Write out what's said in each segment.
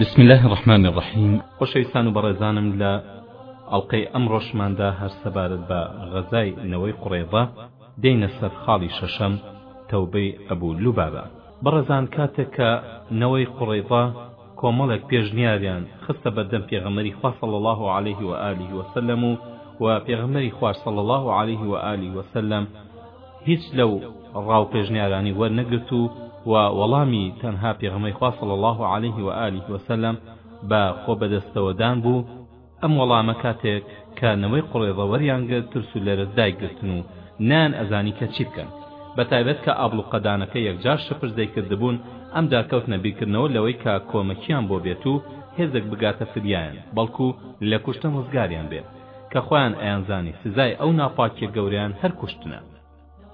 بسم الله الرحمن الرحیم خۆشەویستان و بەڕێزانم لە ئەڵلقەی ئەم ڕۆژماندا هەر سەبارەت بە غەزای نەوەی قڕێضە دێینە سەر خاڵی شەشەم تەوبەی ئەبوو لوبابە بەڕێزان کاتێک کە نەوەی قڕێضە کۆمەڵێک پێشنیاریان خستە بەردەم پێغەمەری خوا صلی الله علیه و آله وسلم و و پێغەمەری خوار صلی الله علیه و آله وسلم هیچ لەو ڕا و پێشنیارانی وەرنەگرتوو و وەڵامی تەنها پێغەمبەری خوا صلی اللە علیه و آله و سلم بە خۆ بەدەستەوە دان بوو، ئەم وەڵامە کاتێک کە نەوەی قوڕەیضە وەریان گرت ترس و لەرز دایگرتن و نەیان ئەزانی کە چی بکەن بەتایبەت کە ئابڵوقە دانەکە یەکجار شپرز دەیکردبوون ئەم جار کەوتنە بیرکردنەوە لەوەی کە کۆمەکیان بۆ بێت و هێزێک بگاتە فریایان بەڵکو لە کوشتن ڕزگاریان بێ کە خۆیان ئەیانزانی سزای ئەو ناپاکیە گەورەیان هەر کوشتنە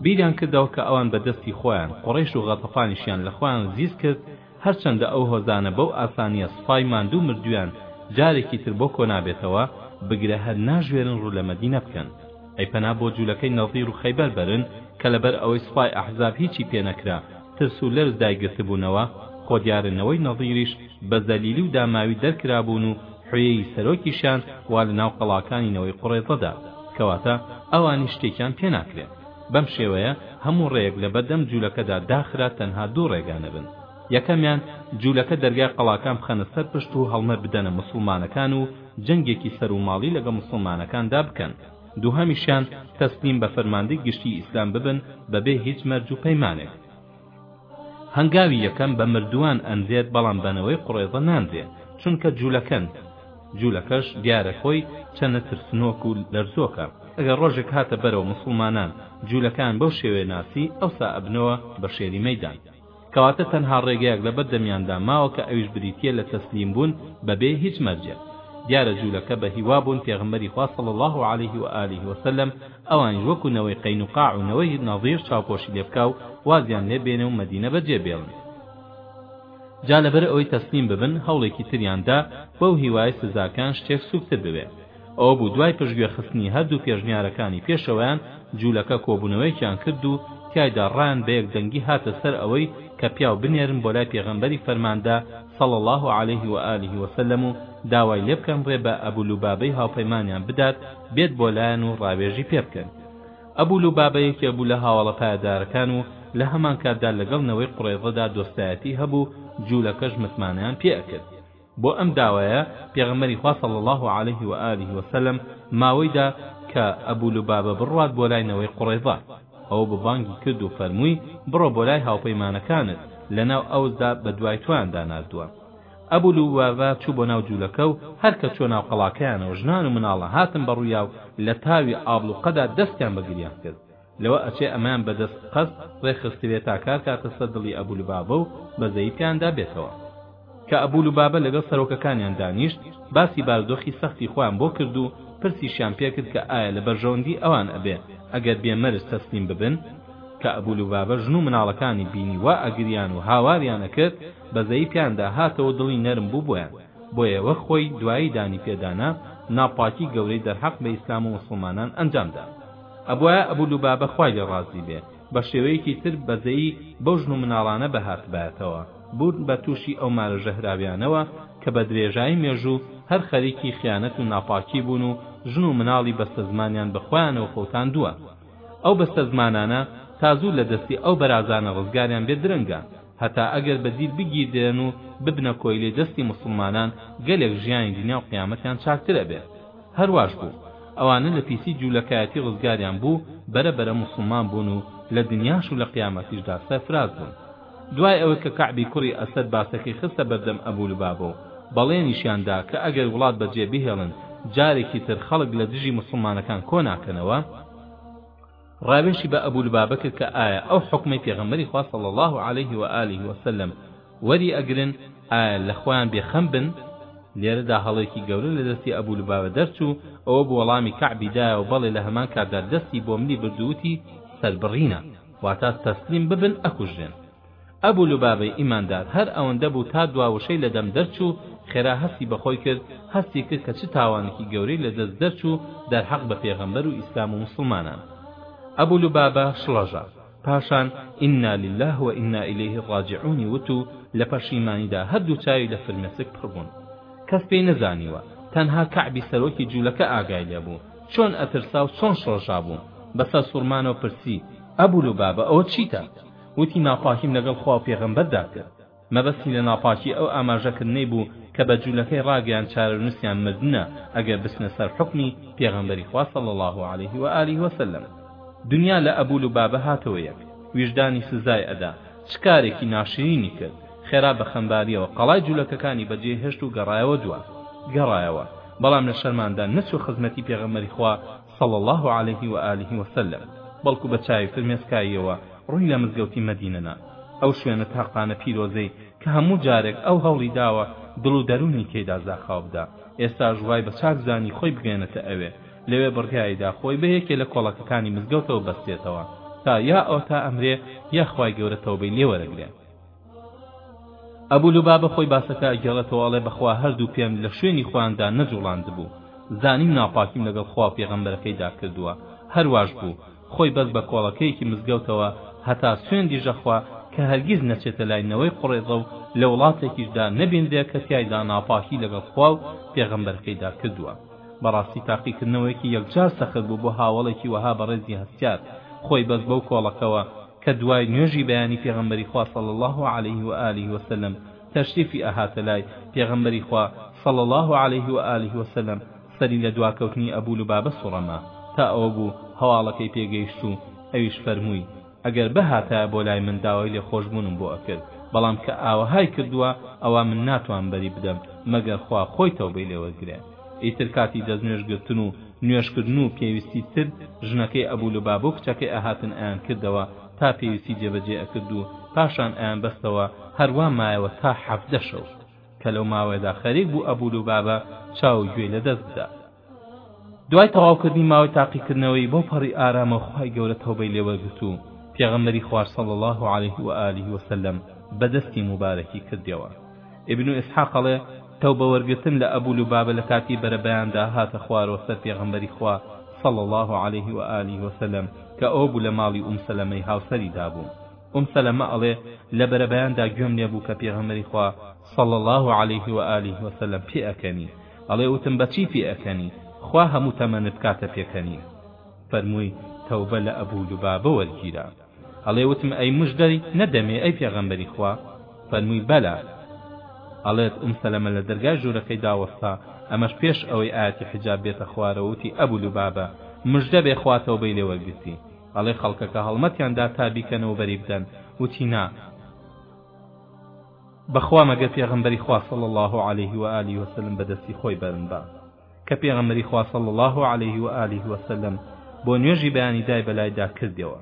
بیریان کردەوە کە ئەوان بە دەستی خۆیان قوڕەیش و غەتەفانیشیان لە خۆیان زیز کرد هەرچەندە ئەو هۆزانە بەو ئاسانیە سوپای ماندوو مردویان جارێکی تر بۆ کۆنابێتەوە بگرە هەر ناژوێرن ڕوو لە مەدینە بکەن ئەی پەنا بۆ جولەکەی نەضیر و خەیبەر بەرن کە لەبەر ئەوەی سوپای ئەحزاب هیچی پێ نەکرا ترس و لەرز دایگرتبوونەوە، خۆدیارە نەوەی نەزیریش بە زەلیلی و داماوی دەرکرابوون و حویەیی سەرۆکیشیان وا لە ناو قەڵاکانی نەوەی قوڕەیزەدا، کەواتە ئەوانیش شتێکیان پێ ناکرێ. بەم شێوەیە هەموو ڕێیەک لە بەر دەم جوولەکەدا داخرا تەنها دوو ڕێگا نەبن، یەکەمیان جوولەکە دەرگای قەڵاکان بخەنە سەر پشت و هەڵمە بدەنە موسڵمانەکان و جەنگێکی سەروماڵی لەگەڵ موسڵمانەکاندا بکەن، دووهەمیشیان تەسلیم بە فەرماندەی گشتیی ئیسلام ببن بەبێ هیچ مەرج و پەیمانێک. هەنگاوی یەکەم بە مردووان ئەنرێت بەڵام بە نەوەی قوڕێزە نانرێ چونکە جولەکەن، جولەکەش دیارە خۆی چەنە ترسنۆک و لەرزۆکە، ئەگەر ڕۆژێک هاتە بەرەوە موسڵمانان جولەکەیان بەو شێوەیە ناسی ئەوسا ئەبنەوە بە شێری مەیدان. کەواتە تەنها ڕێگەیەک لەبەر دەمیاندا ماوە کە ئەویش بریتیە لە تەسلیم بوون بەبێ هیچ مەرجێک دیارە جولەکە بە هیوا بوون پێغەمبەری خوا صلی اللە علیه و آله و سلم ئەوانیش وەکو نەوەی قەینوقاع و نەوەی نەضیر چاوپۆشی لێ بکا و وازیان لێ بێنێ و مەدینە بەجێ بێڵن جا لەبەر ئەوەی تەسلیم ببن هەوڵێکی تریان دا بەو هیوایەی سزاکەیان شتێک سوکتر ببێ ئەوەبوو دوای پشتگوێ خستنی هەردوو پێشنیارەکانی پێشەوەیان جوولەکە کۆبوونەوەیەکیان کرد و تیایدا ڕایان بەیەک دەنگی هاتە سەر ئەوەی کە پیاو بنێرن بۆ لای پێغەمبەری فەرماندە صلی اللە علیه و آله و سلم و داوای لێبکەن ڕێ بە ئەبو لوبابەی هاوپەیمانیان بدات بێت بۆ لایان و ڕاوێژی پێ بکەن ئەبو لوبابە یەکێک بوو لە هاوەڵە پایەدارەکان و لە هەمانکاتدا لەگەڵ نەوەی قوڕەیزەدا دۆستایەتی هەبوو جوولەکەش متمانەیان پێ ئەکرد بۆ ئەم داوایە پێغەمبەری خوا صلی اللە علیه و آله و سلم ماوەی دا کە ابو لبابە بڕوات بۆ لای نەوەی قوڕەیظە ئەو بە بانگی کرد و فەرمووی بڕۆ بۆ لای هاوپەیمانەکانت لە ناو ئەوس دا بە دوای تۆیان دا ناردووە ئەبو لوبابە چوو بۆ ناو جوولەکە و هەر کە چووە ناو قەڵاکەیانەوە ژنان و مناڵە هاتن بە ڕوویا و لە تاوی ئابڵوقەدا دەستیان بە گریان کرد لەوە ئەچێ ئەمەیان بە دەست قەست ڕێکخستبێ تا کار کاتە سەر دڵی ئەبو لوبابە و بەزەیی پێیاندا بێتەوە. کە ئەبو لوبابە لەگەڵ سەرۆکەکانیان دانیشت، باسی بارودۆخی سەختی خۆیان بۆ کرد و پرسیشیان پێ کرد کە ئایا لە بەرژەوەندی ئەوان ئەبێ ئەگەر بێ مەرج تەسلیم ببن؟ کە ئەبو لوبابە ژن و مناڵەکانی بینی وا ئەگریان و هاواریان ئەکرد، بەزەیی پێیاندا هاتەوە و دڵی نەرم بوو بۆیان. بۆیە وەک خۆی دوایی دانی پێ دانا، ناپاکی گەورەی دەرحەق بە ئیسلام و موسڵمانان ئەنجام دا. ئەبوایە ئەبو لوبابە خوای لێ ڕازی بێ بە شێوەیەکی تر بەزەیی بەو ژن و مناڵانە بهاتبایەتەوە بوون بە توشی ئەو مارە ژەهراویانەوە کە بە درێژایی مێژوو هەر خەریکی خیانەت و ناپاکی بوون و ژن و مناڵی بەستەزمانیان بە خۆیانەوە فەوتاندووە ئەو بەستەزمانانە تا زوو لە دەستی ئەو بەرازانە ڕزگاریان بێ درەنگە هەتا ئەگەر بە دیل بگیردرێن و ببنە کۆیلەی دەستی موسڵمانان گەلێک ژیانی دنیا و قیامەتیان چاکتر ئەبێ. هەر واش بوو. ئەوانە لە پیسی جوولەکایەتی ڕزگاریان بوو، بەرە بەرە موسڵمان بوون و لە دنیاش و لە قیامەتیشدا سەرفراز بوون. دوای ئەوەی کە کەعبی کوڕی ئەسەد باسەکەی خستە بەردەم ئەبو لوبابە و بەڵێنیشیان دا کە ئەگەر وڵات بەجێ بهێڵن جارێکی تر خەڵک لە دژی موسڵمانەکان کۆ ناکەنەوە، ڕاوێژی بە ابو لبابە کرد کە ئایا ئەو حوکمەی پێغەمبەری خوا صلی اللە علیه و آله و سلم وەری ئەگرن ئایا لە خۆیان بێ خەم بن؟ لێرەدا هەڵەیەکی گەورە لە دەستی ابو لبابە دەرچوو ئەوە بوو وەڵامی کەعبی دایەوە بەڵێ لە هەمان کاتدا دەستی بۆ ملی برد و وتی سەربڕینە واتا تەسلیم ببن ئەکوژرێن. ئەبو لوبابەی ئیماندار هەر ئەوەندە بوو تا دوا وشەی لە دەم دەرچوو خێرا هەستی بە خۆی کرد، هەستی کرد کە چ تاوانێکی گەورەی لە دەست دەرچوو دەرحەق بە پێغەمبەر و ئیسلام و موسڵمانان. ئەبو لوبابە شڵەژا. پاشان، انا للە و انا الیه الراجعونی وت و لە پەشیمانیدا هەر دوو چاوی لە فرمێسک پڕ بوون. کەس پێی نەزانیوە. تەنها کەعبی سەرۆکی جوولەکە ئاگای لێ بوو. چۆن ئەترسا و چۆن شڵەژابوو. بە سەرسوڕمانەوە پرسی، ئەبو لوبابە ئەوە چیتە؟ وتی ناپاکیم لەگەڵ خوا و پێغەمبەردا کرد. مەبەستی لە ناپاکی ئەو ئاماژەکردنەی بوو کە بە جوولەکەی ڕاگەیاند چارەنووسیان مردنە ئەگەر بچنە سەر حوکمی پێغەمبەری خوا صلی اللە علیه و آله و سلم. دنیا لە ئەبو لوبابە هاتەوە یەک. ویژدانی سزای ئەدا. چ کارێکی ناشرینی کرد. خێرا بە خەمبارییەوە قەڵای جوولەکەکانی بەجێ هێشت و گەڕایەوە دوا. گەڕایەوە. بەڵام لە شەرماندا نەچووە خزمەتی پێغەمبەری خوا، صلی اللە علیه و آله و سلم، بەڵکو بە چاوی فرمێسکاییەوە ڕووی لە مزگەوتی مەدینە نا، ئەو شوێنە تاقانە پیرۆزەی کە هەموو جارێک ئەو هەوڵی داوە دڵ و دەروونی تێیدا زاخاو بدا، ئێستاش وای بە چاک زانی خۆی بگەیەنێتە ئەوێ، لەوێ بڕیاریدا خۆی بە یەکێ لە کۆڵەکەکانی مزگەوتەوە بەستێتەوە تا یا ئەوتا ئەمرێ یا خوای گەورە تەوبەی لێ وەرەگرێ. ئەبو لوبابە خۆی باسەکە ئەگێڕێتەوە ئەڵێ بەخوا هەردوو پێم لە شوێنی خۆیاندا نەجوڵاندبوو زانیم ناپاکیم لەگەڵ خوا و پێغەمبەرەکەیدا کردووە هەرواش بوو خۆی بەس بە کۆڵەکەیەکی مزگەوتەوە هەتا سوێندی ژەخوا کە هەرگیز نەچێتە لای نەوەی قوڕەیزە و لە وڵاتێکیشدا نەبینرێ کە تیایدا ناپاکی لەگەڵ خوا و پێغەمبەرەکەیدا کردووە بەڕاستی تاقیکردنەوەیەکی یەکجار سەخت بوو بۆ هاوەڵێکی وەها بەڕێزی هەستیار خۆی بەس بەو کۆڵەکەوە کە دوای نوێژی بەیانی پێغەمبەری خوا صلی اللە علیه و آله و سلم تەشریفی ئەهاتە لای، پێغەمبەری خوا صلی اللە علیه و آله و سلم سەری لە دواکەوتنی ئەبو لوبابە سوڕما تا ئەوە بوو هەواڵەکەی پێ گەیشت و ئەویش فەرمووی، ئەگەر بهاتایە بۆ لای من داوای لێخۆشبوونم بۆ ئەکرد، بەڵام کە ئاوەهای کردووە ئەوا من ناتوانم بەری بدەم مەگەر خوا خۆی تەوبەی لێ وەرگرێ. ئیتر کاتی دەست نوێژ گرتن و نوێژ کردن و پێویستی تر ژنەکەی ئەبوو لوبابە و کچەکەی ئەهاتن ئەیان کردەوە تا پێویستی جێ بەجێ ئەکرد و پاشان ئەیان بەستەوە هەروا مایەوە تا حەڤدە شەو کە لەو ماوەیەدا خەریک بوو ئەبوو لوبابە چاو و گوێی لە دەست بدا دوای تەواو کردنی ماوەی تاقی کردنەوەی بەو پەڕی ئارامە و خوای گەورە تەوبەی لێ وەرگرت و پێغەمبەری خوار صلی اللە علیه و آله و سلم بە دەستی موبارەکی کردیەوە ئیبن ئیسحاق ئەڵێ، تەوبە وەرگرتن لە ئەبو لوبابە لە کاتی بەرەبەیاندا هاتە خوارەوە سەر پێغەمبەری خوا صلی اللە علیه و آله و سلم کە ئەوە بوو لە ماڵی ئوم سەلەمەی هاوسەری دابووم ئوم سەلەمە ئەڵێ لە بەرەبەیاندا گوێم لێ بوو کە پێغەمبەری خوا صلی اللە علیه و آله و سلم پێ ئەکەنی ئەڵێ وتم بە چی پێ ئەکەنی خوا هەموو تەمەنت بکاتە پێکەنین فەرمووی تەوبە لە ئەبو لوبابە وەرگیرە ئەڵێ وتم ئەی مژدەی نەدەمێ ئەی پێغەمبەری خوا فەرمووی بەلە ئەڵێت ئوم سەلەمە لە دەرگای ژوورەکەی دا وەستا ئەمەش پێش ئەوەی ئایەتی حیجاب بێتە خوارەوە وتی ئەبو لوبابە مژدە بێ خوا تەوبەی لێ وەرگرتی ئەڵێ خەڵکەکە هەڵمەتیان دا تا بیکەنەوە بەری بدەن وتی نا بەخوا مەگەر پێغەمبەری خوا صلی الله علیه و آله وسلم بەدەستی خۆی بەرم با کە پێغەمبەری خوا صلی الله علیه و آله و سلم بۆ نوێژی بەیانی دای بەلایدا کردەوە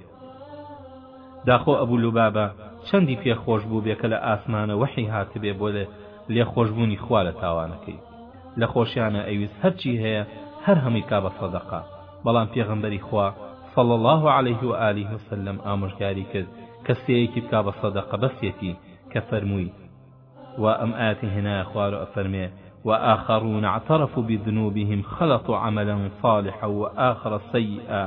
داخۆ ئەبوو لوبابە چەندی پێ خۆش بوو بێ کە لە ئاسمانە وحی هاتبێ بۆ لێ لێ خۆشبوونی خوا لە تاوانەکەی لە خۆشیانە ئەویست هەرچی هەیە هەر هەمووی کا بە صدقە بەڵام پێغەمبەری خوا صلی الله علیه و آله و سلم ئامۆژگاری کرد کە سێیەکی بکا بە صدقە بەسیەتی کە فەرمووی وا ئەم ئایەتەی هێنایە خوارو ئەفەرمێ، وآخرون اعترفوا بذنوبهم خلطوا عملا صالحا وآخر سیئا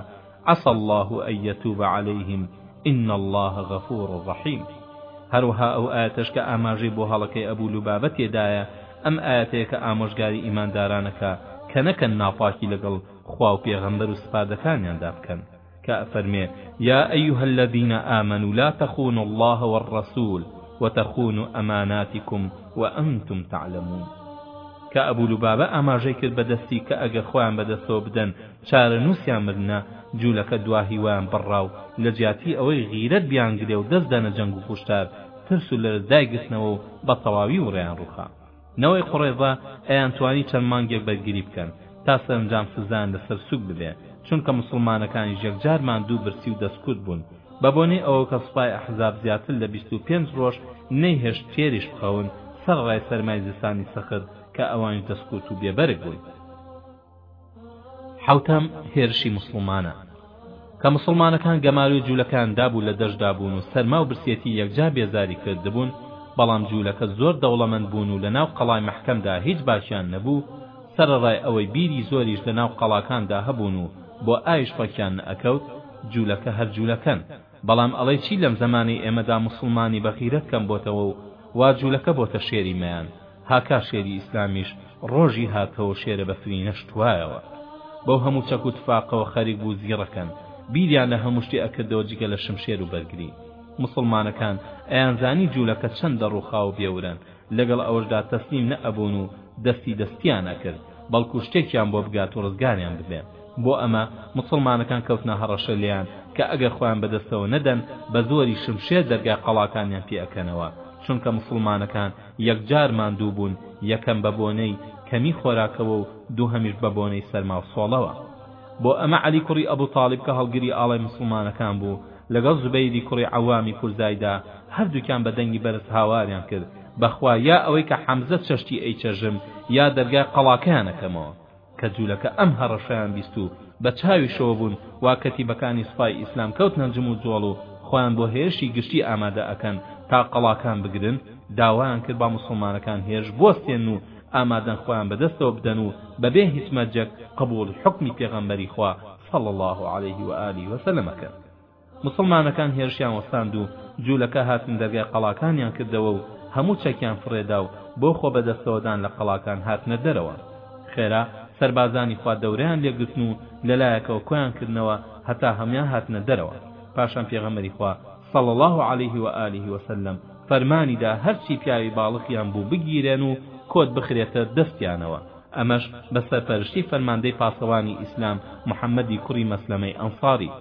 عسی اللە ان یتوب علیهم ان اللە غفور رحیم، هەروەها ئەو ئایەتەش کە ئاماژەی بۆ هەڵەکەی ئەبو لوبابە تێدایە ئەم ئایەتەیە کە ئامۆژگاری ئیماندارانەکا کە نەکەن ناپاکی لەگەڵ خواو پێغەمبەرو سپاردەکانیاندا بکەن. کە ئەفەرمێ، یا ایها الذین آمنوا لا تخونوا اللە والرسول وتخونوا اماناتکم وانتم تعلمون کە ئەبو لوبابە ئاماژەی کرد بە دەستی کە ئەگەر خۆیان بە دەستەوە بدەن چارەنووسیان مردنە جوولەکە دوا هیوایان بڕا و لە جیاتی ئەوەی غیرەت بیانگرێ و دەست دەنە جەنگ و کوشتار ترس و لەرز دایگرتنەوە و بە تەواوی وڕێیان ڕووخا نەوەی قوڕێزە ئەیانتوانی چەند مانگێک بەرگری بکەن تا سەرنجام سزایان لەسەر سوک ببێ چونکە موسڵمانەکانیش یەکجار ماندوو برسی و دەستکوت بوون بەبۆنەی ئەوە کە سوپای ئەحزاب زیاتر لە بیست و پێنج ڕۆژ نەیهێشت تێریش بخەون سەرەڕای سەرمای زستانی سەخت کە ئەوانیش دەستکوت و بێبەرگ بوون. حەوتەم، هێرشی موسڵمانان. کە موسڵمانەکان گەمارۆی جوولەکەیان دابوو لە دەشتدا بوون و سەرما و برسێتی یەکجار بێزاری کردبوون، بەڵام جوولەکە زۆر دەوڵەمەند بوون و لەناو قەڵای مەحکەمدا هیچ باکیان نەبوو، سەرەڕای ئەوەی بیری زۆریش لەناو قەڵاکاندا هەبوون و بۆ ئاویش ڕێکیان نەئەکەوت، جوولەکە هەر جوولەکەن. بەڵام ئەڵێی چی لەم زەمانەی ئێمەدا موسڵمانی بە غیرەت کەم بۆتەوە و وا جولەکە بۆتە شێری مەیان هاکا شێری ئیسلامیش ڕۆژی هاتەوەو شێرە بەفری نەشتوایەوە بەو هەموو چەک و تفاقەوە خەریک بوو زیڕەکەن بیریان لە هەموو شتێ ئەکردەوە جگە لە شمشێر و بەرگری موسڵمانەکان ئەیانزانی جولەکە چەندە ڕوخاو و بێورەن لەگەڵ ئەوەشدا تەسلیم نە ئەبوون و دەستی دەستیان ئەکرد بەڵکو شتێکیان بۆ بگات و ڕزگاریان ببێ بۆ ئەمە موسڵمانەکان کەوتنە هەڕەشە لێیان کە ئەگەر خۆیان بەدەستەوە نەدەن بە زۆری شمشێر دەرگای قەڵاکانیان پێ ئەکەنەوە چونکە موسڵمانەکان یەکجار ماندوو بوون یەکەم بە بۆنەی کەمی خۆراکەوە و دووهەمیش بە بۆنەی سەرما و سۆڵەوە بۆ ئەمە عەلی کوڕی ئەبو تاڵیب کە هەڵگری ئاڵای موسڵمانەکان بوو لەگەڵ زوبەیری کوڕی عەوامی پورزایدا هەردووکیان بە دەنگی بەرز هاواریان کرد، بەخوا یا ئەوەی کە حەمزە چەشتی ئەیچەژم یا دەرگای قەڵاکەیان ئەکەمەوە! کە جولەکە ئەم هەڕەشەیان بیست و بە چاویشەوە بوون وا کەتیبەکانی سوپای ئیسلام کەوتنە جم و جۆڵ و خۆیان بۆ هێرشی گشتی ئامادە ئەکەن تا قەڵاکان بگرن، داوایان کرد با موسڵمانەکان هێرش بوەستێنن و ئامادەن خۆیان بەدەستەوە بدەن و بەبێ هیچ مەرجێک قبوڵی حوکمی پێغەمبەری خوا، صلی اللە علیه و آله و سلم، کرد. موسڵمانەکان هێرشیان وەستاند و جوولەکە هاتن دەرگای قەڵاکانیان کردەوە و هەموو چەکیان فڕێدا و بۆ خۆ بەدەستەوەدان لە قەڵاکان هاتنە دەرەوە. خێرا سەربازانی خوا دەورەیان لێگرتن و لە لایەکەوە کۆیان کردنەوە هەتا هەموان هاتنە دەرەوە. پاشان پێغەمبەری خوا، صلی اللە علیه و آله و سلم، فەرمانی دا هەرچی پیاوی باڵقیان بوو بگیرێن و کۆت بخرێتە دەستیانەوە. ئەمەش بە سەرپەرشتی فەرماندەی پاسەوانی ئیسلام محەمەدی کوڕی مەسلەمەی ئەنساری.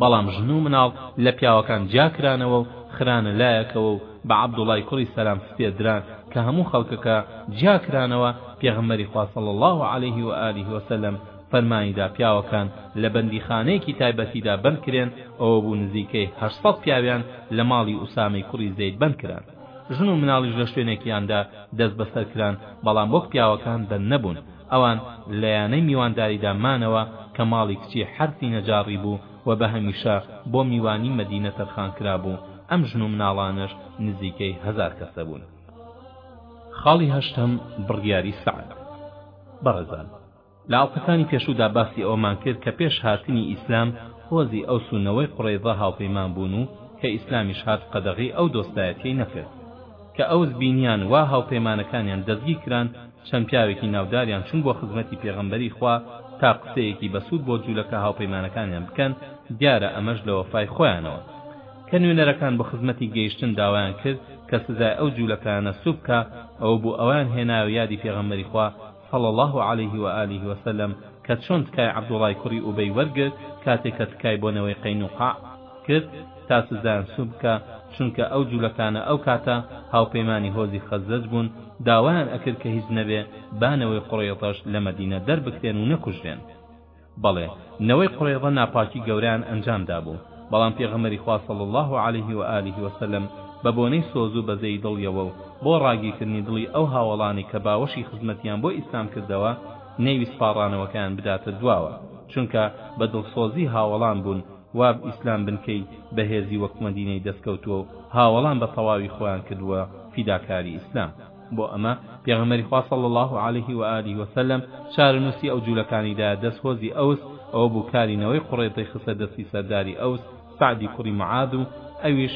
بەڵام ژن و مناڵ لە پیاوەکان جیا کرانەوە و خرانە لایەکەوە و بە عەبدوڵای کوڕی سەلام سپێردران کە هەموو خەڵکەکە جیا کرانەوە، پێغەمبەری خوا صلی اللە علیه و آله و سلم فەرمانی دا پیاوەکان لە بەندیخانەیەکی تایبەتیدا بەند کرێن، ئەوەبوو نزیکەی هەشت سەد پیاویان لە ماڵی ئوسامەی کوڕی زەید بەند کران. ژن و مناڵیش لە شوێنێکیاندا دەستبەسەر کران، بەڵام وەک پیاوەکان بەند نەبوون، ئەوان لە یانەی میوانداریدا مانەوە کە ماڵی کچی حەرسی نەجاڕی بوو و بە هەمیشە بۆ میوانی مەدینە تەرخان کرابوو، ئەم ژن و مناڵانەش نزیکەی هەزار کەس دەبوون. خاڵی هەشتەم، بڕیاری سەعد. بەڕێزان. لە ئاڵقەکانی پێشوودا باسی ئەوەمان کرد کە پێش هاتنی ئیسلام هۆزی ئەوس و نەوەی قوڕەیزە هاوپەیمان بوون و کە ئیسلامیش هات قەدەغەی ئەو دۆستایەتیەی نەکرد کە ئەوس بینیان وا هاوپەیمانەکانیان دەستگیر کران چەند پیاوێکی ناوداریان چون بۆ خزمەتی پێغەمبەری خوا تا قسەیەکی بەسوود بۆ جولەکە هاوپەیمانەکانیان بکەن دیارە ئەمەش لە وەفای خۆیانەوە کە نوێنەرەکان بۆ خزمەتی گەیشتن داوایان کرد کە سزای ئەو جولەکانە سووک بکا ئەوە بوو ئەویان هێنایەوە یادی پێغەمبەری خوا صلی اللە علیه و آله و سلم، کە چۆن تکای عبدوڵای کوڕی ئوبەی وەرگرت کاتێ کە تکای بۆ نەوەی قەینوقاع کرد تا سزدایان سوک بکا چونکە ئەو جولەکانە ئەو کاتە هاوپەیمانی هۆزی خەزرەج بوون داوایان ئەکرد کە هیچ نەبێ با نەوەی قوڕەیظەش لە مەدینە دەربکرێن و نەکوژرێن بەڵێ نەوەی قوڕەیظە ناپاکی گەورەیان ئەنجام دابوو، بەڵام پێغەمبەری خوا صلی اللە علیه و آله و سلم بە بۆنەی سۆزو بەزەیی دڵ یەوە و بۆ ڕاگیرکردنی دڵی ئەو هاوەڵانەی کە باوەشی خزمەتیان بۆ ئیسلام کردەوە نەیویست پاڕانەوەکەیان بداتە دواوە چونکە بە دڵسۆزی هاوەڵان بوون واب ئیسلام بنکەی بەهێزی وەک مەدینەی دەستکەوتووەو هاوەڵان بە تەواوی خۆیان کردووە فیداکاری ئیسلام. بۆ ئەمە پێغەمبەری خوا صلی اللە علیه و آله و سلم چارەنووسی ئەو جولەکانی دا دەست هۆزی ئەوس ئەوە بوو کاری نەوەی قوڕەیضەی خستە دەستی سەرداری ئەوس سەعدی کوڕی معاذ و ئەویش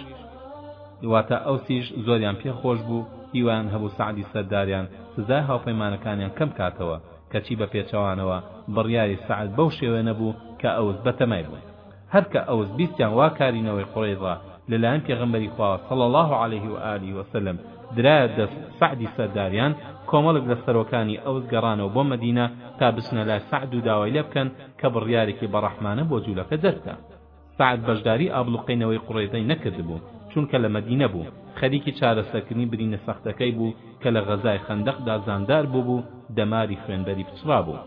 واتە ئەوسیش زۆریان پێ خۆش بوو هیوایان هەبوو سەعدی سەرداریان سزای هاوپەیمانەکانیان کەم کاتەوە کەچی بە پێچەوانەوە بڕیاری سەعد بەو شێوێنە بوو کە ئەوس بەتەمای بوون هەر کە ئەوس بیستیان وا کاری نەوەی قوڕەیزە لە لایەن پێغەمبەری خواوە صلی اللە علیه و آله و سلم درایە دەست سەعدی سەرداریان، کۆمەڵێک لە سەرۆکانی ئەوس گەڕانەوە بۆ مەدینە تا بچنە لای سەعد و داوای لێ بکەن کە بڕیارێکی بەڕەحمانە بۆ جوولەکە دەربکا. سەعد بەشداری ئابڵوقەی نەوەی قوڕەیزەی نەکردبوو، چونکە لە مەدینە بوو، خەریکی چارەسەرکردنی برینە سەختەکەی بوو کە لە غەزای خەندەق دا زامدار بووبوو، دەماری خوێنبەری پچڕابوو.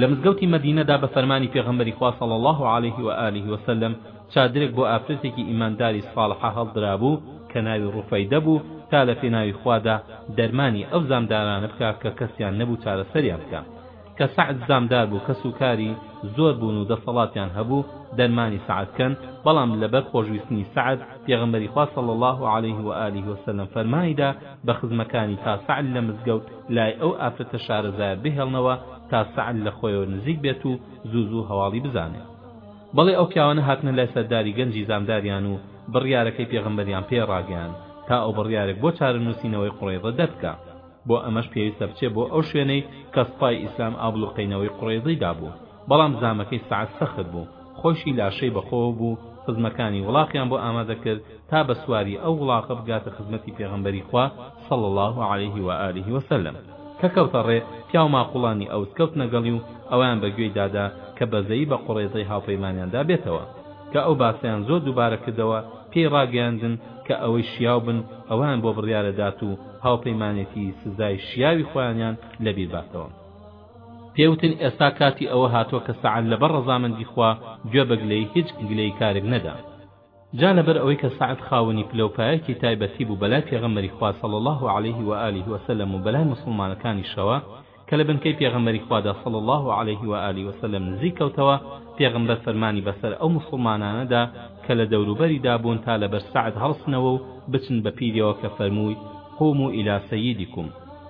لە مزگەوتی مەدینەدا بە فەرمانی پێغەمبەری خوا صلی اللە علیه و آله و سلم چادرێک بۆ ئافرەتێکی ئیمانداری صالحە هەڵدرابوو کە ناوی ڕوفەیدە بوو تا لە پێناوی خوادا دەرمانی ئەو زامدارانە بکا کە کەسیان نەبوو چارەسەریان بکا کە سەعد زامدار بوو کەس و کاری زۆر بوون و دەسەڵاتیان هەبوو دەرمانی سەعد کەن بەڵام لەبەر خۆشویستنی سەعد پێغەمبەری خوا صلی اللە علیه و آله و سلم فەرمانیدا بە خزمەکانی تا سەعد لە مزگەوت لای ئەو ئافرەتە شارەزایە بهێڵنەوە تا سەعد لە خۆیەوە نزیک بێت و زوو زوو هەواڵی بزانێت. بەڵێ ئەو پیاوانە هاتنە لای سەرداری گەنجی زامداریان و بڕیارەکەی پێغەمبەریان پێ ڕاگەیاند تا ئەو بڕیارێک بۆ چارەنووسینەوەی قوڕەیضە دەربکا. بۆ ئەمەش پێویستە بچێ بۆ ئەو شوێنەی کە سوپای ئیسلام ئابڵوقەی نەوەی قوڕەیضی دابوو. بەڵام زامەکەی سەعد سەخت بوو، خۆیشی لاشەی بەخۆوە بوو، خزمەکانی وڵاخیان بۆ ئامادە کرد تا بە سواری ئەو وڵاخە بگاتە خزمەتی پێغەمبەری خوا صلی اللە علیه و آله و سلم. کە کەوتە ڕێ، پیاو ماقوڵانی ئەوس کەوتنە گەڵی و ئەویان بە گوێی دادا کە بەزەیی بە قوڕەیزەی هاوپەیمانیاندا بێتەوە. کە ئەو باسەیان زۆر دووبارە کردەوە، پێی ڕاگەیاندن کە ئەوەی شیاو بن ئەویان بۆ بڕیارە دات و هاوپەیمانێتی سزای شیاوی خۆیانیان لەبیر باتەوە. پێ وتن ئێستا کاتی ئەوە هاتوە کە سەعد لەبەر ڕەزامەندی خوا گوێ بە گلەی هیچ گلەی کارێک نەدا جا لەبەر ئەوەی کە سەعد خاوەنی پلەو پایەکی تایبەتی بوو بەلای پێغەمبەری خوا صلی اللە علیه و آله و سلم و بەلای موسڵمانەکانیشەوە کە لە بنکەی پێغەمبەری خوادا صلی اللە علیه و آله و سلم نزیک کەوتەوە پێغەمبەر فەرمانی بەسەر ئەو موسڵمانانەدا کە لە دەوروبەریدا بوون تا لەبەر سەعد هەڵسنەوە و بچن بە پیریەوە کە فەرمووی قوموا الی سیدکم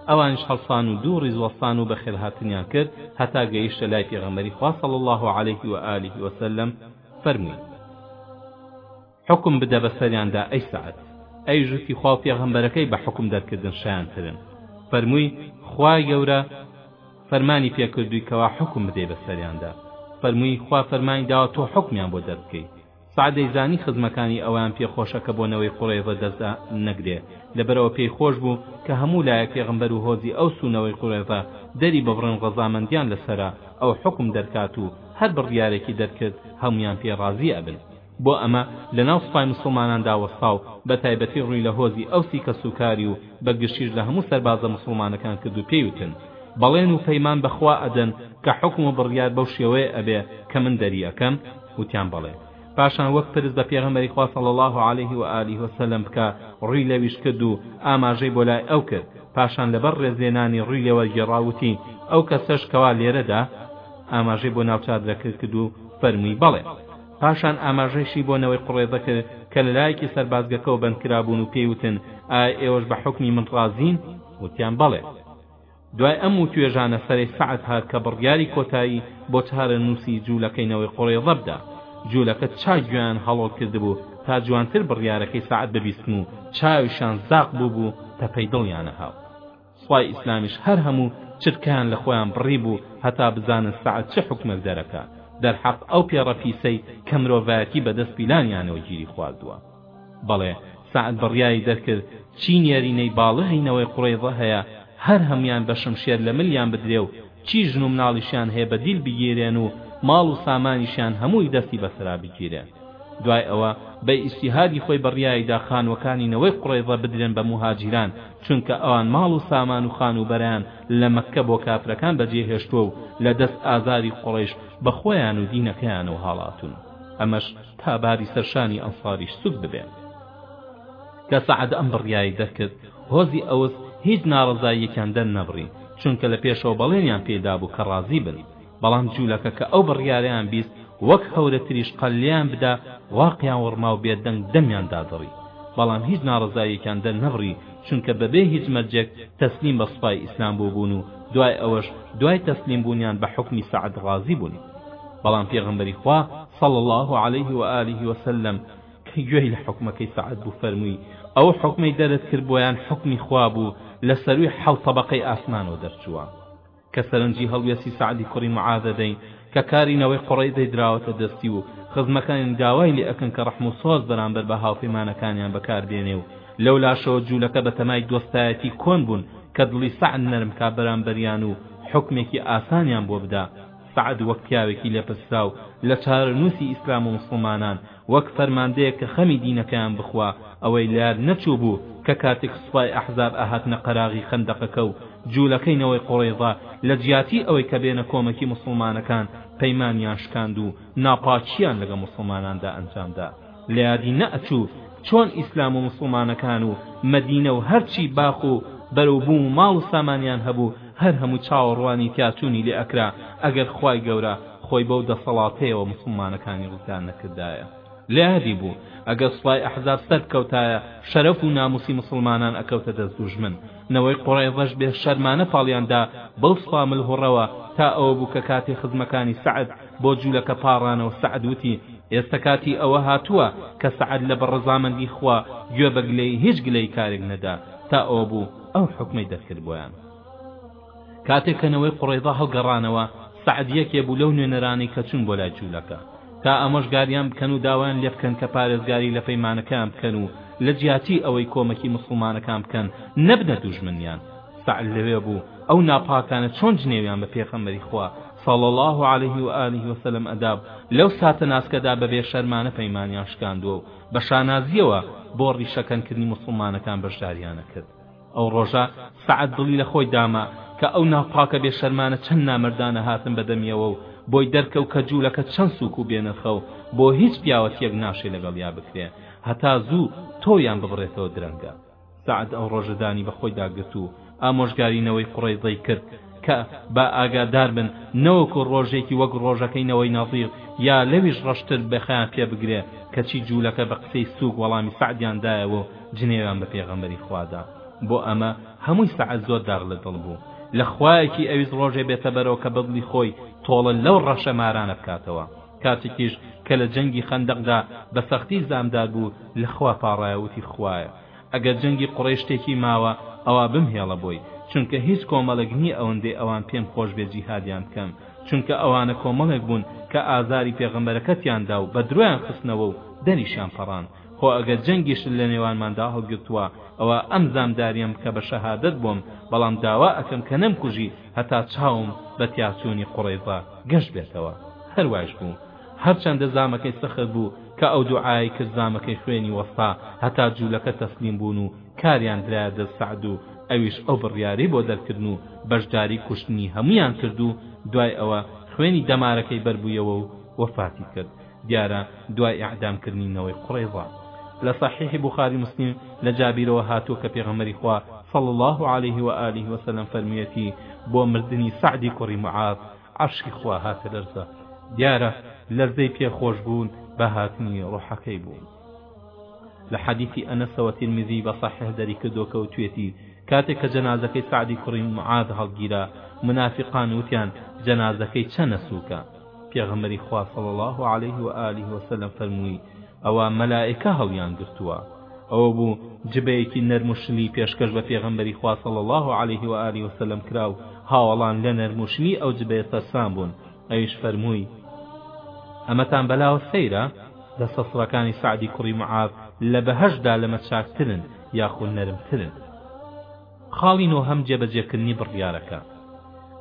ئەوانیش هەڵسان و دوو ڕیز وەستان و بەخێرهاتنیان کرد هەتا گەیشتە لای پێغەمبەری خوا صلی اللە علیه و آله و سلم فەرمووی حوکم بدە بەسەریاندا ئەی سەعد ئەویش وتی خوا و پێغەمبەرەکەی بە حوکم دەرکردن شایانترن فەرمووی خوای گەورە فەرمانی پێکردووی کەوا حوکم بدەی بەسەریاندا فەرمووی خوا فەرمانی داوە تۆ حوکمیان بۆ دەربکەی سەعد دەیزانی خزمەکانی ئەوەیان پێ خۆشە کە بۆ نەوەی قوڕەیزە دەست نەگرێ لەبەرئەوە پێی خۆش بوو کە هەموو لایەک پێغەمبەر و هۆزی ئەوس و نەوەی قوڕەیزە دەری ببڕن ڕەزامەندیان لەسەرە ئەو حوکم دەرکات و هەر بڕیارێکی دەرکرد هەموویان پێی ڕازی ئەبن بۆ ئەمە لەناو سوپای موسڵماناندا وەستا و بەتایبەتی ڕووی لە هۆزی ئەوسی کەسوکاری و بەگشتیش لە هەموو سەربازە موسڵمانەکان کرد و پێی وتن بەڵێن و پەیمان بەخوا ئەدەن کە حوکم و بڕیار بەو شێوەیە ئەبێ کە من دەری ئەکەم وتیان بەڵێ، پاشان وەک پرس بە پێغەمبەری خوا صلی اللە علیه و آله و سلم بکە، ڕووی لەویش کرد و ئاماژەی بۆ لای ئەو کرد، پاشان لەبەر ڕێزلێنانی ڕووی لێوەرگێڕا وتی، ئەو کەسەش کەوا لێرەدا؟ ئاماژەی بۆ ناو چادرەکە کرد و فەرمووی، بەڵێ. پاشان ئاماژەیشی بۆ نەوەی قوڕەیزە کرد کە لە لایەکی سەربازگەکەوە بەندکرابوون و پێی وتن، ئایا ئێوەش بە حوکمی من ڕازین؟ وتیان بەڵێ. دوای ئەم وتوێژانە سەرەی سەعد هات کە بڕیاری کۆتایی بۆ چارەنووسی جوولەکەی نەوەی قوڕەیضە بدا. جوولەکە چا گوێیان هەڵۆڵ کردبوو تا جوانتر بڕیارەکەی سەعد ببیستن و چاویشان زاق بووبوو تەپەی دڵیانە هاو سوپای ئیسلامیش هەر هەموو چرکەیان لە خۆیان بڕیبوو هەتا بزانن سەعد چ حوکمەک دەرەکا. دەرحەق ئەو پێڕە پیسەی کە مرۆڤایەتی بە دەست پیلانیانەوە گیری خواردووە. بەڵێ سەعد بڕیاری دەرکرد چی نێرینەی باڵغی نەوەی قوڕەیظە هەیە هەر هەموویان بە شمشێر لە ملیان بدرێ و چی ژن و مناڵیشیان هەیە بە دیل بگیرێن و ماڵ و سامانیشیان هەمووی دەستی بەسەرا بگیرێ دوای ئەوە بە ئیجتیهادی خۆی بڕیاریدا خانووەکانی نەوەی قوڕەیظە بدرێن بە موهاجیران چونکە ئەوان ماڵ و سامان و خانووبەرەیان لە مەککە بۆ کافرەکان بەجێ هێشتووە و لە دەست ئازاری قوڕەیش بە خۆیان و دینەکەیانەوە هاڵاتوون ئەمەش تا باری سەر شانی ئەنساریش سوک ببێ. کە سەعد ئەم بڕیای دەرکرد، هۆزی ئەوس هیچ ناڕەزاییەکیان دەرنەبڕی، چونکە لە پێشەوە بەڵێنیان پێ دابوو کە ڕازی بن، بەڵام جوولەکە کە ئەو بڕیارەیان بیست وەک هەورەتریش قەل لێیان بدا، ڕاقیان وڕما و بێدەنگ دەمیان دادڕی، بەڵام هیچ ناڕەزاییەکیان دەرنەبڕی، چونکە بەبێ هیچ مەرجێک تەسلیم بە سوپای ئیسلام بووبوون و دوای ئەوەش دوای تەسلیم بوونیان بە حوکمی سەعد ڕازی بوون بەڵام پێغەمبەری خوا صلی اللە علیه و آله و سلم کە گوێی لە حوکمەکەی سەعد بوو فەرمووی ئەو حوکمەی دەرت کرد بۆیان حوکمی خوا بوو لە سەرووی حەوت تەبەقەی ئاسمانەوە دەرچووە کە سەرنجی هەڵوێستی سەعدی کوڕی معاذ ئەدەین کە کاری نەوەی قوڕەیزەی دراوەتە دەستی و خزمەکانی داوای لێ ئەکەن کە ڕەحم و سۆز بەرامبەر بە هاوپەیمانەکانیان بەکار بێنێ و لەو لاشەوە جوولەکە بە تەمای دۆستایەتی کۆن بوون کە دڵی سەعد نەرم کا بەرامبەریان و حوکمێکی ئاسانیان بۆ بدا سەعد وەک پیاوێکی لێپرسراو لە چارەنووسی ئیسلام و موسڵمانان وەک فەرماندەیەک کە خەمی دینەکەیان بخوا ئەوەی لەیاد نەچوو بوو کە کاتیک سوپای ئەحزاب ئەهاتنە قەراغی خەندەقەکە و جولەکەی نەوەی قوڕەیضە لە جیاتی ئەوەی کە بێنە کۆمەکی موسڵمانەکان پەیمانیان شکاند و ناپاکییان لەگە موسڵماناندا ئەنجام دا لەیادی نەئەچوو چۆن ئیسلام و موسڵمانەکان و مەدینە و هەرچی باخ و بەرو بوم و ماڵ و سامانیان هەبوو هەر هەمووی چاوەڕوانی تیاچوونی لێ ئەکرا ئەگەر خوای گەورە خۆی بەو دەسەڵاتەیەوە موسڵمانەکانی ڕزگار نەکردایە لەیادی بوو ئەگەر سوپای ئەحزاب سەربکەوتایە شەرەف و ناموسی مسلمانان ئەکەوتە دەست دوژمن نەوەی قوڕەیضەش بێ شەرمانە پاڵیاندا بەو سوپا ملهوڕەوە تا ئەوە بوو کە کاتێ خزمەکانی سەعد بۆ جوولەکە پاڕانەوە سەعد وتی ئێستا کاتی ئەوە هاتووە کە سەعد لە بەڕەزامەندی خوا گوێ بە گلەی هیچ گلەیکارێک نەدا تا ئەوە بوو ئەو حوکمەی دەرکرد بۆیان. کاتێ کە نەوەی قوڕەیضە هەڵگەڕانەوە سەعد یەکێ بوو لەو نوێنەرانەی کە چوون بۆ لای جوولەکە تا ئامۆژگاریان بکەن و داوایان لێ بکەن کە پارێزگاری لە پەیمانەکەیان بکەن و لە جیاتی ئەوەی کۆمەکی موسڵمانەکان بکەن نەبنە دوژمنیان سەعد لەوێ بوو ئەو ناپاکانە چۆن جنێویان بە پێخەمبەری خوا صلی الله علیه و آله و سلم ئەداب لەو ساتە ناسکەدا بە بێ شەرمانە پەیمانیان شکاندووە و بە شانازیەوە بۆ ڕیشەکەنکردنی موسڵمانەکان بەشداریانە کرد ئەو ڕۆژە سەعد دڵی لە خۆی داما کە ئەو ناپاکە بێ شەرمانە چەند نامەردانە هاتن بە دەمیەوە و بۆی دەرکەو کە جوولەکە چەند سووک و بێ نرخە و بۆ هیچ پیاوەتیەک ناشێ لەگەڵیا بکرێ هەتا زوو تۆویان ببڕێتەوە درەنگە سەعد ئەو ڕۆژە دانی بە خۆیدا گرت و ئامۆژگاری نەوەی قوڕەیزەی کرد کە با ئاگادار بن نەوەکو ڕۆژێکی وەک ڕۆژەکەی نەوەی نەضیر یا لەویش ڕەشتر بەخیان پێ بگرێ کەچی جوولەکە بە قسەی سووک وەڵامی سەعدیان دایەوە و جنێویان بە پێغەمبەری خوا دا بۆ ئەمە هەمووی سەعد زۆر داغ لە دڵ بوو لە خوایەکی ئەویست ڕۆژێ بێتە بەرەوە کە بەدڵی خۆی تۆڵە لەو ڕەشە مارانە بکاتەوە کاتێکیش کە لە جەنگی خەندەقدا بە سەختی زامدار بوو لە خوا پاڕایە وتی خوایە ئەگەر جەنگی قوڕەی شتێکی ماوە ئەوا بمهێڵە بۆی چونکە هیچ کۆمەڵێک نییە ئەوەندەی ئەوان پێم خۆش بێ جیهادیان بکەم چونکە ئەوانە کۆمەڵێک بوون کە ئازاری پێغەمبەرەکەتیان دا و بە درۆیان خستنەوە و دەریشیان پەڕاند خۆ ئەگەر جەنگیشت لە نێوانماندا هەڵگرتووە ئەوا ئەم زامداریەم بکە بە شەهادەت بۆم، بەڵام داوا ئەکەم کە نەمکوژی هەتا چاوم بە تیاچوونی قوڕەیزە گەش بێتەوە. هەروایش بوو. هەرچەندە زامەکەی سەخت بوو کە ئەو دوعایەی کرد زامەکەی خوێنی وەستا هەتا جوولەکە تەسلیم بوون و کاریان درایە دەست سەعد و ئەویش ئەو بڕیارەی بۆ دەرکردن و بەشداری کوشتنی هەموویان کرد و دوای ئەوە خوێنی دەمارەکەی بەربوویەوە و وەفاتی کرد. دیارە دوای ئیعدام کردنی نەوەی قوڕەیزە. لە سەحیحی بوخاری موسلیم لە جابیرەوە هاتووە کە پێغەمبەری خوا صلی اللە علیه و آله و سلم فەرموویەتی، بۆ مردنی سەعدی کوڕی معاذ عەرشی خوا هاتە لەرزە، دیارە لەرزەی پێ خۆش بوون بە هاتنی ڕۆحەکەی بوو. لە حەدیثی ئەنەسەوە تیرمیزی بە صەحیح دەریکردووە کە وتویەتی، کاتێک کە جەنازەکەی سەعدی کوڕی معاذ هەڵگیرا، مونافیقان وتیان، جەنازەکەی چەنە سووکە! پێغەمبەری خوا صلی اللە علیه و آله و سلم فەرمووی ئەوە مەلائکە هەڵیان گرتووە ئەوە بوو جبەیەکی نەرم و شلی پێشکەش بە پێغەمبەری خوا صلی اللە علیه و آله و سلم کرا و هاوەڵان لە نەرم و شلی ئەو جبەیە سەرسام بوون ئەویش فەرمووی ئەمەتان بەلاوە سەیرە دەستە سڕەکانی سەعدی کوڕی معاذ لە بەهەشتدا لەمە چاکترن یاخود نەرمترن خاڵی نۆهەم جێبەجێکردنی بڕیارەکە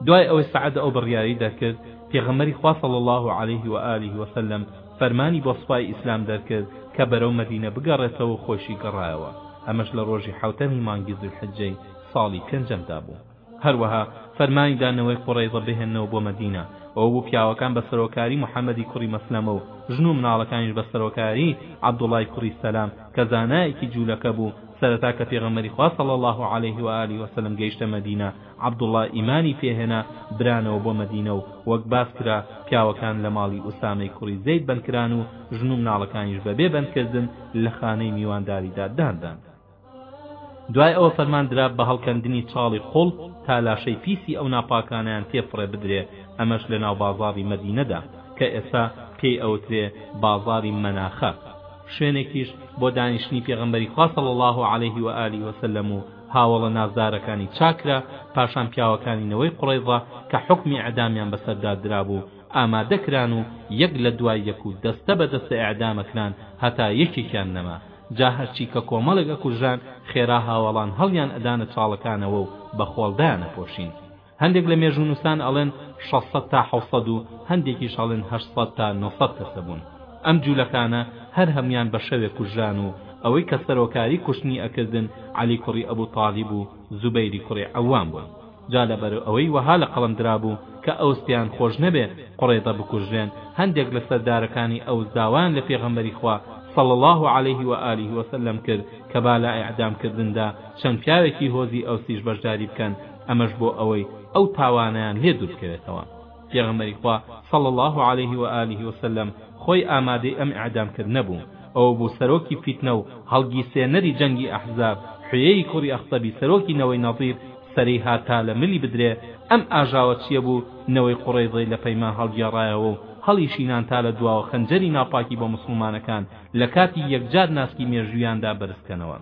دوای ئەوەی سەعد ئەو بڕیارەی دەرکرد پێغەمبەری خوا صلی اللە علیه و آله و سلم فەرمانی بۆ سوپای ئیسلام دەرکرد کە بەرەو مەدینە بگەڕێتەوە و خۆیشی گەڕایەوە ئەمەش لە ڕۆژی حەوتەمی مانگی زیلحجەی ساڵی پێنجەمدا بوو هەروەها فەرمانی دا نەوەی قوڕەیزە بهێننەوە بۆ مەدینە ئەوە بوو پیاوەکان بە سەرۆکاری محەممەدی کوڕی مەسلەمە و ژن و مناڵەکانیش بە سەرۆکاری عەبدوڵای کوڕی سەلام کە زانایەکی جوولەکە بوو سەرەتا کە پێغەمبەری خوا صلی اللە علیه و آله وسلم گەیشتە مەدینە عەبدوڵڵا ئیمانی پێهێنا برانەوە بۆ مەدینە و وەک باس کرا پیاوەکان لە ماڵی ئوسامەی کوڕی زەید بەندکران و ژن و مناڵەکانیش بەبێ بەندکردن لە خانەی میوانداریدا داندان. دوای ئەوە فەرمان درا بە هەڵکەندنی چاڵی قوڵ تا لاشەی پیسی ئەو ناپاکانەیان تێفڕێ بدرێ ئەمەش لە ناو بازاڕی مەدینەدا کە ئێستا پێی ئەوترێ بازاڕی مەناخە. شوێنێکیش بۆ دانیشتنی پێغەمبەری خوا صلی اللە علیه و آله و سلم و هاوەڵە نازدارەکانی چاککرا، پاشان پیاوەکانی نەوەی قوڕەیظە کە حوکمی ئیعدامیان بەسەردا درابوو ئامادەکران و یەک لە دوای یەک و دەستە بە دەستە ئیعدامەکران هەتا یەکێکیان نەما، جا هەرچی کە کۆمەڵێک ئەکوژران خێرا هاوەڵان هەڵیان ئەدانە چاڵەکانەوە و بە خۆڵ دایانەپۆشین. هەندێک لە مێژوونووسان ئەڵێن شەش سەد تا حەوت سەد و هەندێکیش ئەڵێن هەشت سەد تا نۆ سەد کەس هەبوون. ئەم جوولەکانە هەر هەموویان بە شەوێ کوژران و ئەوەی کە سەرۆکاری کوشتنی ئەکردن عەلی کوڕی ئەبو تالیب و زوبەیری کوڕی عەوام بوون. جا لەبەر ئەوەی وەها لە قەڵەم درابوو کە ئەوس پێیان خۆش نەبێ قوڕەیزە بکوژرێن، هەندێک لە سەردارەکانی ئەوس داوایان لە پێغەمبەری خوا صلی اللە علیه و آله و سلم کرد کە با لە ئیعدام کردندا چەند پیاوێکی هۆزی ئەوسیش بەشداری بکەن ئەمەش بۆ ئەوەی ئەو تاوانەیان لێ دوور بکەوێتەوە پێغەمبەری خوا صلی اللە علیه و آله و سلم خۆی ئامادەی ئەم ئیعدام کردنە بوو ئەو بوو سەرۆکی فیتنە و هەڵگیرسێنەری جەنگی ئەحزاب حویەی کوڕی ئەخطەبی سەرۆکی نەوەی نەضیر سەری هات تا لە ملی بدرێ ئەم ئاژاوە چیە بوو نەوەی قوڕەیضەی لە پەیمان هەڵگێڕایەوە و هەڵیشی نان تا لە دواوە خەنجەری ناپاکی بۆ موسڵمانەکان لە کاتی یەکجار ناسکی مێژوویاندا بەرز کەنەوە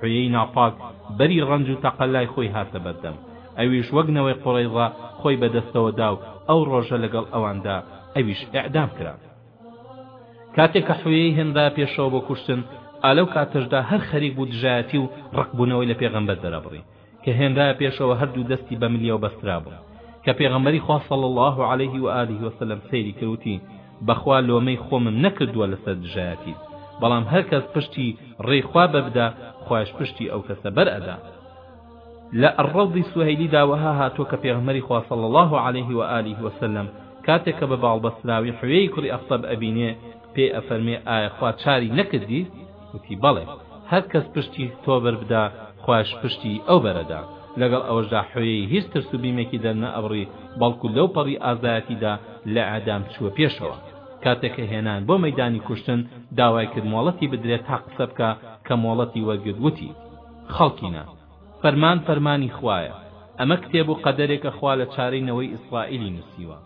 حویەی ناپاک بەری ڕەنج و تەقەلای خۆی هاتە بەردەم، ئەویش وەک نەوەی قوڕەیظە خۆی بە دەستەوە دا و ئەو ڕۆژە لەگەڵ ئەواندا ئەویش ئێعدام کرا. کاتێک کە حویەی هێنرایە پێشەوە بۆ کوشتن، ئا لەو کاتەشدا هەر خەریک بوو دژایەتی و ڕقبوونەوەی لە پێغەمبەر دەرەبڕی، کە هێنرایە پێشەوە هەردوو دەستی بە ملیەوە بەسترابوون کە پێغەمبەری خوا صلی اللە علیه و آله و سلم سەیری کرد وتی بەخوا لۆمەی خۆمم نەکردووە لەسەر دژایەتی بەڵام هەر کەس پشتی ڕێی خوا بەربدا خوایش پشتی ئەو کەسە بەر ئەدا لە الروضی سوهیلی داوەها هاتووە کە پێغمەری خوا صلی الله عليه و آله و سلم کاتێک کە بە باڵ بەستراوی حوێی کوڕی ئەخطب ئەبینێ پێی ئەفەرمێ ئایا خوا چاری نەکردی وتی، بەڵێ، هەر کەس پشتی تۆ بەر بدا، خوایش پشتی ئەو بەرە دا. لەگەڵ ئەوەشدا حۆیەی هیچ ترس و بیمێکی دەرنەئەبڕی، بەڵکو لەو پەڕی ئازایەتیدا لە ئێعدام چووە پێشەوە. کاتێک کە هێنان بۆ مەیدانی کوشتن، داوای کرد مۆڵەتی بدرێ تا قسە بکا، کە مۆڵەتی وەرگرت وتی، خەڵکینە! فەرمان فەرمانی خوایە. ئەمە کتێب و قەدەرێکە خوا لە چارەی نەوەی ئیسرائیلی نووسیوە.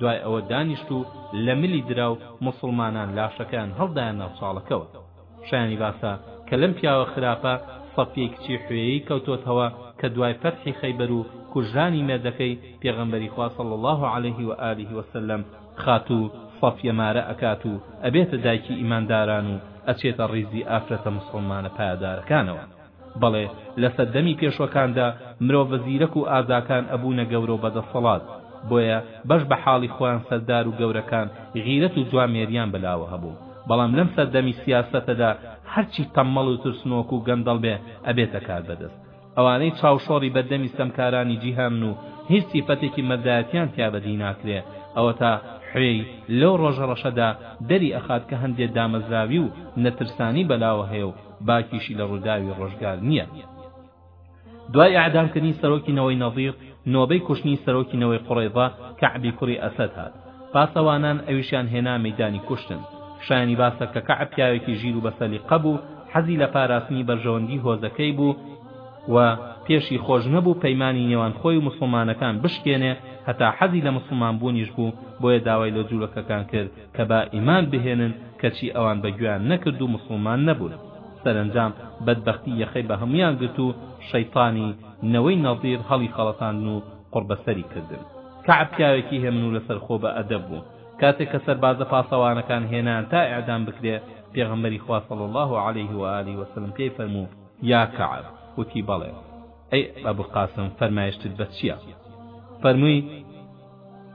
دوای ئەوە دانیشت و لە ملی درا و موسڵمانان لاشەکەیان هەڵدایە ناو چاڵەکەوە. شایانی باسە کە لەم پیاوە خراپە صەفیەی کچی حویەیی کەوتۆتەوە کە دوای فەتحی خەیبەر و کوژرانی مێردەکەی پێغەمبەری خوا صلی اللە علیه و آله و سلم خاتوو صەفیە مارە ئەکات و ئەبێتە دایکی ئیمانداران و ئەچێتە ڕیزی ئافرەتە موسڵمانە پایەدارەکانەوە. بەڵێ لە سەردەمی پێشوەکاندا مرۆڤە زیرەک و ئازاکان ئەبوونە گەورە و بە دەسەڵات بۆیە بەش بە حاڵی خۆیان سەردار و گەورەکان غیرەت و جوامێریان بە لاوە هەبوو بەڵام لەم سەردەمی سیاسەتەدا هەرچی تەممەڵ و ترسنۆک و گەندەڵ بێ ئەبێتە کاربەدەست ئەوانەی چاوشۆڕی بەردەمی ستەمکارانی جیهانن و هیچ سیفەتێکی مەردایەتیان تیا بەدی ناکرێ ئەوەتا حوێی لەو ڕۆژە ڕەشەدا دەری ئەخات کە هەندێ دامەزراوی و نەترسانی بەلاوە هەیە و باکیشی لە ڕووداوی ڕۆژگار نییە. دوای ئیعدامکردنی سەرۆکی نەوەی نەضیر، نۆبەی کوشتنی سەرۆکی نەوەی قوڕەیضە، کەعبی کوڕی ئەسەد هات. پاسەوانان ئەویشیان هێنا مەیدانی کوشتن. شایانی باسە کە کەعب پیاوێکی ژیر و بەسەلیقە بوو، حەزی لە پاراستنی بەرژەوەندیی هۆزەکەی بوو و پێشی خۆش نەبوو پەیمانی نێوان خۆی و موسڵمانەکان بشکێنێ، هەتا حەزی لە موسڵمانبوونیش بوو، بۆیە داوای لە جوولەکەکان کرد، کە با ئیمان بهێنن کەچی ئەوان بە گوێیان نەکرد و موسڵمان نەبوون سەرەنجام بەدبەختی یەخەی بە هەموویان گرت و شەیتانی نەوەی نەزیر هەڵی خەڵەتاندن و قوڕ بە سەری کردن. کەعب پیاوێکی هێمن و لەسەرخۆ بە ئەدەب بوو کاتێک کە سەربازە پاسەوانەکان هێنایان تا ئیعدام بکرێ پێغەمبەری خوا صلی اللە علیه و آله و سلم پێی فەرموو یا کەعب وتی بەڵێ ئەی ئەبولقاسم فەرمایشتت بە چییە فەرمووی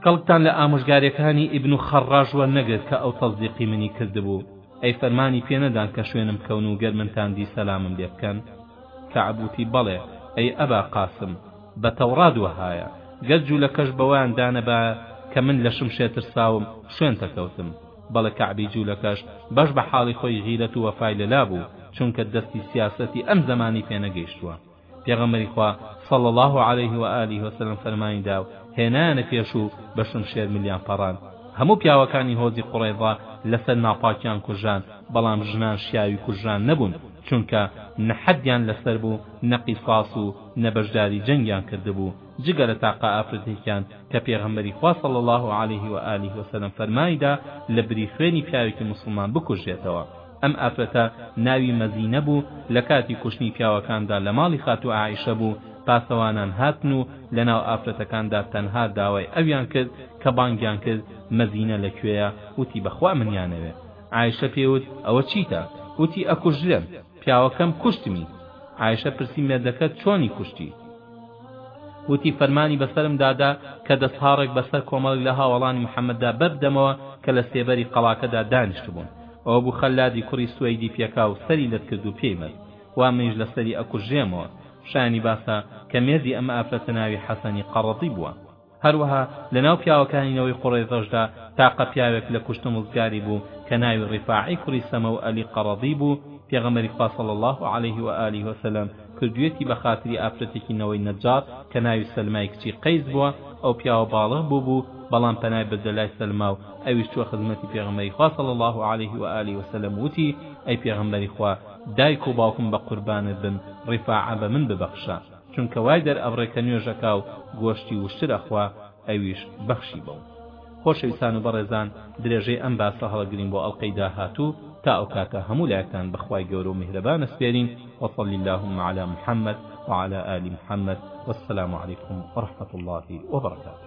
کەڵکتان لە ئامۆژگاریەکانی ئیبن خەڕڕاژ وەرنەگرت کە ئەو تەزدیقی منی کردبوو، ئەی فەرمانی پێ نەدان کە شوێنم بکەون و گەر منتان دی سەلامم لێ بکەن؟ کەعب وتی، بەڵێ، ئەی ئەبا قاسم، بە تەوڕات وەهایە، گەر جوولەکەش بەوەیان دا نەبایە کە من لەشم شێ ترساوم شوێنتە کەوتم، بەڵێ کەعبی جوولەکەش بەش بە حاڵی خۆی غیرەت و وەفای لە لا بوو، چونکە دەستی سیاسەتی ئەم زەمانی پێ نەگەیشتووە. پێغەمبەری خوا صلی اللە علیه و آله و سلم فەرمانی دا و هێنایانە پێش و بە شمشێر ملیان پەڕاند هەموو پیاوەکانی هۆزی قوڕەیظە لەسەر ناپاکیان کوژران بەڵام ژنان شیاوی کوژران نەبوون چونکە نە حەدیان لەسەر بوو نە قیصاص و نە بەشداری جەنگیان کردبوو جگە لە تاقە ئافرەتێکیان کە پێغەمبەری خوا صلی اللە علیه و آله و سلم فەرمانی دا لە بری خوێنی پیاوێکی موسڵمان بکوژرێتەوە ئەم ئافرەتە ناوی مەزینە بوو، لە کاتی کوشتنی پیاوەکاندا لە ماڵی خاتوو عائیشە بوو، پاسەوانان هاتن و لە ناو ئافرەتەکاندا تەنها داوای ئەویان کرد کە بانگیان کرد مەزینە لە کوێیە وتی بە خوا منیانەوێ عائیشە پێی وت ئەوە چیتە وتی ئەکوژرێم پیاوەکەم کوشتمی عائیشە پرسی مێردەکەت چۆنی کوشتی وتی فەرمانی بەسەرم دادا کە دەستهاڕێک بەسەر کۆمەڵک لە هاوەڵانی محەممەددا بەبدەمەوە کە لە سێبەری قەڵاکەدا دانیشتبوون ئەوە بوو خەلادی کوڕی سوەیدی پێکا و سەری لەت کرد و پێی بەست، وا منیش لە سەری ئەکوژێمەوە. شایانی باسە کە مێردی ئەم ئافرەتە ناوی حەسەنی قەڕەزی بووە. هەروەها لە ناو پیاوەکانی نەوەی قوڕەیزەشدا تاقە پیاوێک لە کوشتن ڕزگاری بوو کە ناوی ڕیفاعی کوڕی سەمەوئەلی قەڕەزی بوو، پێغەمبەری خوا صلی اللە علیه و آله و سلم کردویەتی بە خاتری ئافرەتێکی نەوەی نەجار کە ناوی سەلمای کچی قەیس بووە ئەو پیاوە باڵغ بووبوو بەڵام پەنای بردە لای سەلما و ئەویش چووە خزمەتی پێغەمبەری خوا صلی اللە علیه و آله و سلم ووتی ئەی پێغەمبەری خوا دایک و باوکم بە قوربانت بن ڕیفاعە بە من ببەخشە چونکە وای دەرئەبڕێ کە نوێژ ئەکا و گۆشتی وشتر ئەخوا ئەویش بەخشی بەو. خۆشەویستان و بەڕێزان درێژەی ئەم باسە هەڵەگرین بۆ ئەڵقەی داهاتوو تا ئەوکاتە هەموو لایەکتان بەخوای گەورە و میهرەبان ئەسپێرین وصلی اللهم علی محمد وعلی آل محمد والسلام علیکم ورحمة اللە وبرکاته